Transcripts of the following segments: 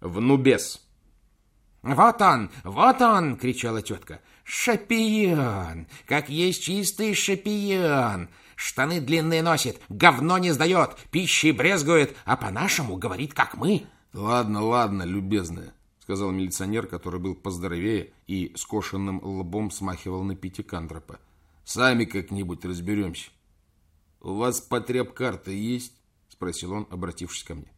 в Нубес. «Вот он, вот он!» — кричала тетка. «Шапион! Как есть чистый шапион! Штаны длинные носит, говно не сдает, пищей брезгует, а по-нашему говорит, как мы!» «Ладно, ладно, любезная», — сказал милиционер, который был поздоровее и скошенным лбом смахивал на пятикантропа. «Сами как-нибудь разберемся». «У вас потреб-карта есть?» — спросил он, обратившись ко мне.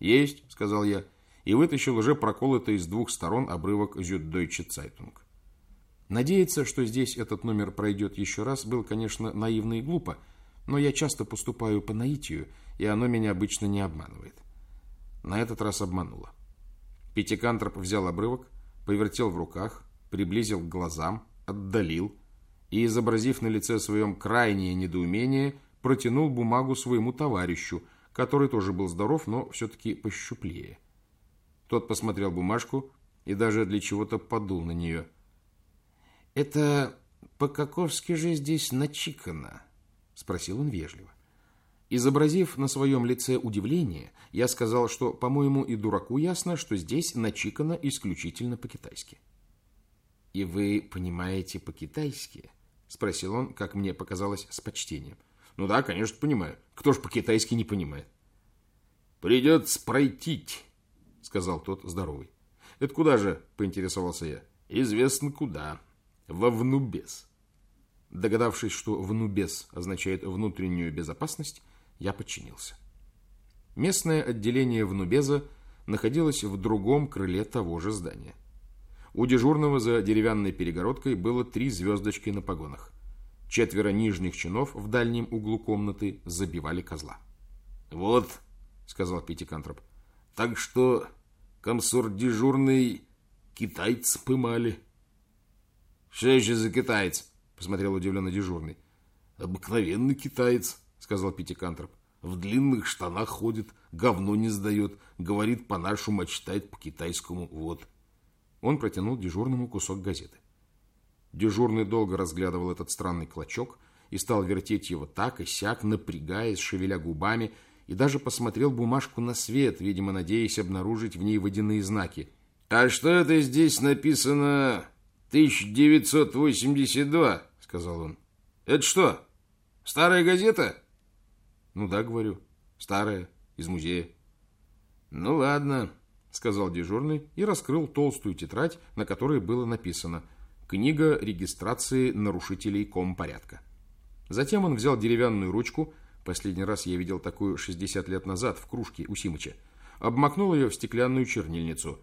«Есть», — сказал я, и вытащил уже проколотый с двух сторон обрывок «Зюддойче Цайтунг». Надеяться, что здесь этот номер пройдет еще раз, было, конечно, наивно и глупо, но я часто поступаю по наитию, и оно меня обычно не обманывает. На этот раз обмануло. Питекантроп взял обрывок, повертел в руках, приблизил к глазам, отдалил и, изобразив на лице своем крайнее недоумение, протянул бумагу своему товарищу, который тоже был здоров, но все-таки пощуплее. Тот посмотрел бумажку и даже для чего-то подул на нее. «Это по-каковски же здесь начикано?» — спросил он вежливо. Изобразив на своем лице удивление, я сказал, что, по-моему, и дураку ясно, что здесь начикано исключительно по-китайски. «И вы понимаете по-китайски?» — спросил он, как мне показалось, с почтением. «Ну да, конечно, понимаю. Кто ж по-китайски не понимает?» «Придется пройтить», — сказал тот здоровый. «Это куда же?» — поинтересовался я. «Известно куда. Во Внубес». Догадавшись, что «внубес» означает «внутреннюю безопасность», я подчинился. Местное отделение Внубеза находилось в другом крыле того же здания. У дежурного за деревянной перегородкой было три звездочки на погонах. Четверо нижних чинов в дальнем углу комнаты забивали козла. «Вот», — сказал Пятикантроп, — «так что комсор дежурный китайцы пымали». «Что еще за китаец?» — посмотрел удивленно дежурный. «Обыкновенный китаец», — сказал Пятикантроп. «В длинных штанах ходит, говно не сдает, говорит по-нашему, а читает по-китайскому. Вот». Он протянул дежурному кусок газеты. Дежурный долго разглядывал этот странный клочок и стал вертеть его так и сяк, напрягаясь, шевеля губами, и даже посмотрел бумажку на свет, видимо, надеясь обнаружить в ней водяные знаки. «А что это здесь написано 1982?» — сказал он. «Это что, старая газета?» «Ну да, говорю, старая, из музея». «Ну ладно», — сказал дежурный и раскрыл толстую тетрадь, на которой было написано «Книга регистрации нарушителей компорядка». Затем он взял деревянную ручку, последний раз я видел такую 60 лет назад в кружке у Симыча, обмакнул ее в стеклянную чернильницу.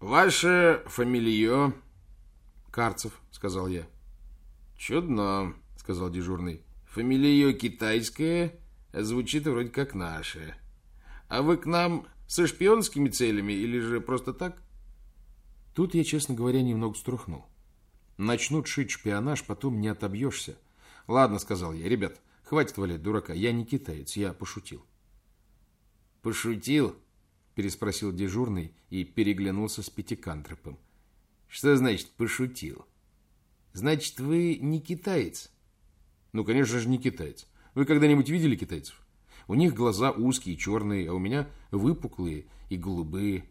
«Ваше фамилио?» «Карцев», — сказал я. «Чудно», — сказал дежурный. «Фамилия китайская, звучит вроде как наша. А вы к нам со шпионскими целями или же просто так?» Тут я, честно говоря, немного струхнул. Начнут шить шпионаж, потом не отобьешься. «Ладно», — сказал я, — «ребят, хватит валять дурака, я не китаец, я пошутил». «Пошутил?» — переспросил дежурный и переглянулся с пятикантропом. Что значит пошутил? Значит, вы не китаец? Ну, конечно же, не китаец. Вы когда-нибудь видели китайцев? У них глаза узкие, черные, а у меня выпуклые и голубые.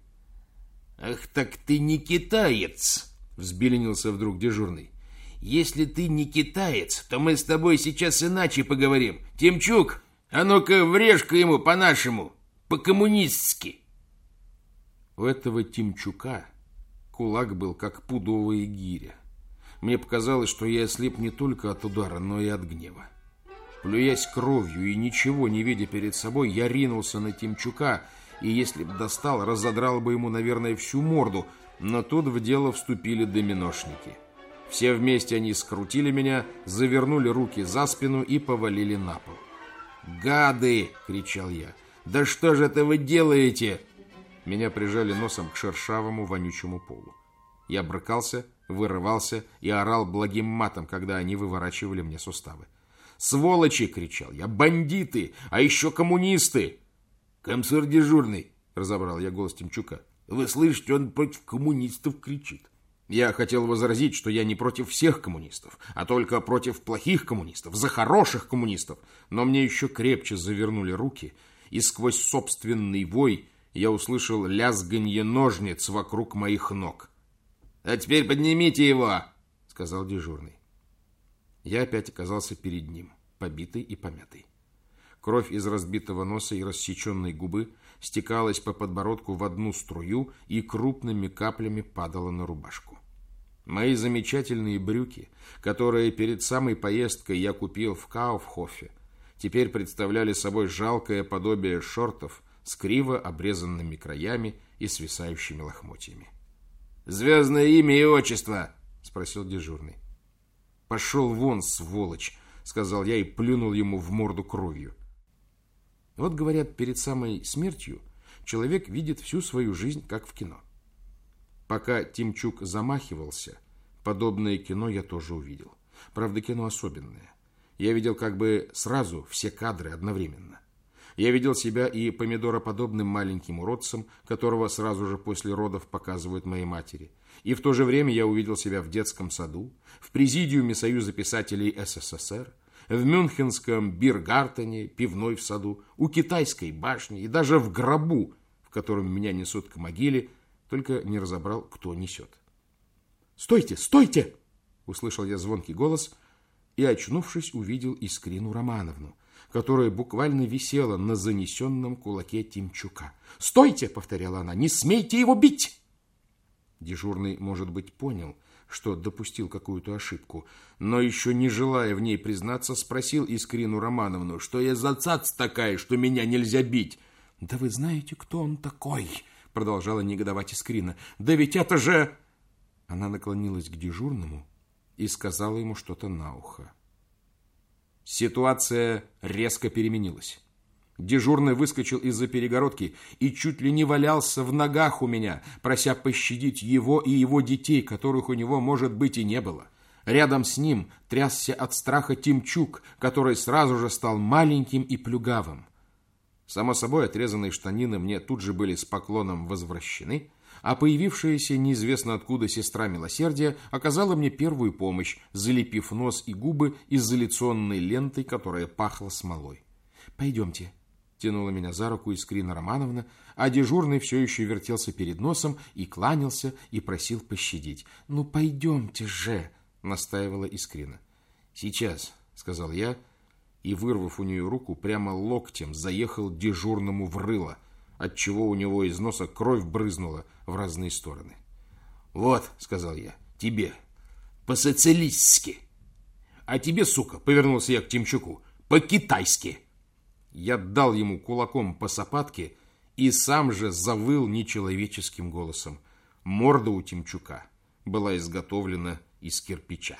Ах, так ты не китаец, взбеленился вдруг дежурный. Если ты не китаец, то мы с тобой сейчас иначе поговорим. Тимчук, а ну-ка врежь-ка ему по-нашему, по-коммунистски. У этого Тимчука Кулак был как пудовая гиря. Мне показалось, что я ослеп не только от удара, но и от гнева. Плюясь кровью и ничего не видя перед собой, я ринулся на Тимчука, и если б достал, разодрал бы ему, наверное, всю морду, но тут в дело вступили доминошники. Все вместе они скрутили меня, завернули руки за спину и повалили на пол. «Гады!» — кричал я. «Да что же это вы делаете?» Меня прижали носом к шершавому вонючему полу. Я брыкался, вырывался и орал благим матом, когда они выворачивали мне суставы. «Сволочи!» — кричал я. «Бандиты! А еще коммунисты!» «Комсор дежурный!» — разобрал я голос Тимчука. «Вы слышите, он против коммунистов кричит!» Я хотел возразить, что я не против всех коммунистов, а только против плохих коммунистов, за хороших коммунистов. Но мне еще крепче завернули руки, и сквозь собственный вой я услышал лязганье ножниц вокруг моих ног. «А теперь поднимите его!» — сказал дежурный. Я опять оказался перед ним, побитый и помятый. Кровь из разбитого носа и рассеченной губы стекалась по подбородку в одну струю и крупными каплями падала на рубашку. Мои замечательные брюки, которые перед самой поездкой я купил в Кауфхофе, теперь представляли собой жалкое подобие шортов с криво обрезанными краями и свисающими лохмотьями. «Звездное имя и отчество?» — спросил дежурный. «Пошел вон, сволочь!» — сказал я и плюнул ему в морду кровью. Вот, говорят, перед самой смертью человек видит всю свою жизнь, как в кино. Пока Тимчук замахивался, подобное кино я тоже увидел. Правда, кино особенное. Я видел как бы сразу все кадры одновременно. Я видел себя и помидороподобным маленьким уродцем, которого сразу же после родов показывают моей матери. И в то же время я увидел себя в детском саду, в президиуме Союза писателей СССР, в Мюнхенском Биргартене, пивной в саду, у китайской башни и даже в гробу, в котором меня несут к могиле, только не разобрал, кто несет. «Стойте, стойте!» — услышал я звонкий голос и, очнувшись, увидел Искрину Романовну, которая буквально висела на занесенном кулаке Тимчука. «Стойте!» — повторяла она. «Не смейте его бить!» Дежурный, может быть, понял — что допустил какую-то ошибку, но еще не желая в ней признаться, спросил Искрину Романовну, что я за цац такая, что меня нельзя бить. «Да вы знаете, кто он такой?» — продолжала негодовать Искрина. «Да ведь это же...» Она наклонилась к дежурному и сказала ему что-то на ухо. Ситуация резко переменилась. Дежурный выскочил из-за перегородки и чуть ли не валялся в ногах у меня, прося пощадить его и его детей, которых у него, может быть, и не было. Рядом с ним трясся от страха Тимчук, который сразу же стал маленьким и плюгавым. Само собой, отрезанные штанины мне тут же были с поклоном возвращены, а появившаяся неизвестно откуда сестра милосердия оказала мне первую помощь, залепив нос и губы изоляционной лентой, которая пахла смолой. «Пойдемте», тянула меня за руку Искрина Романовна, а дежурный все еще вертелся перед носом и кланялся, и просил пощадить. «Ну, пойдемте же!» — настаивала Искрина. «Сейчас», — сказал я, и, вырвав у нее руку, прямо локтем заехал дежурному в рыло, отчего у него из носа кровь брызнула в разные стороны. «Вот», — сказал я, — «тебе, по-социалистски». «А тебе, сука», — повернулся я к Тимчуку, — «по-китайски». Я дал ему кулаком по сапатке и сам же завыл нечеловеческим голосом. Морда у Тимчука была изготовлена из кирпича.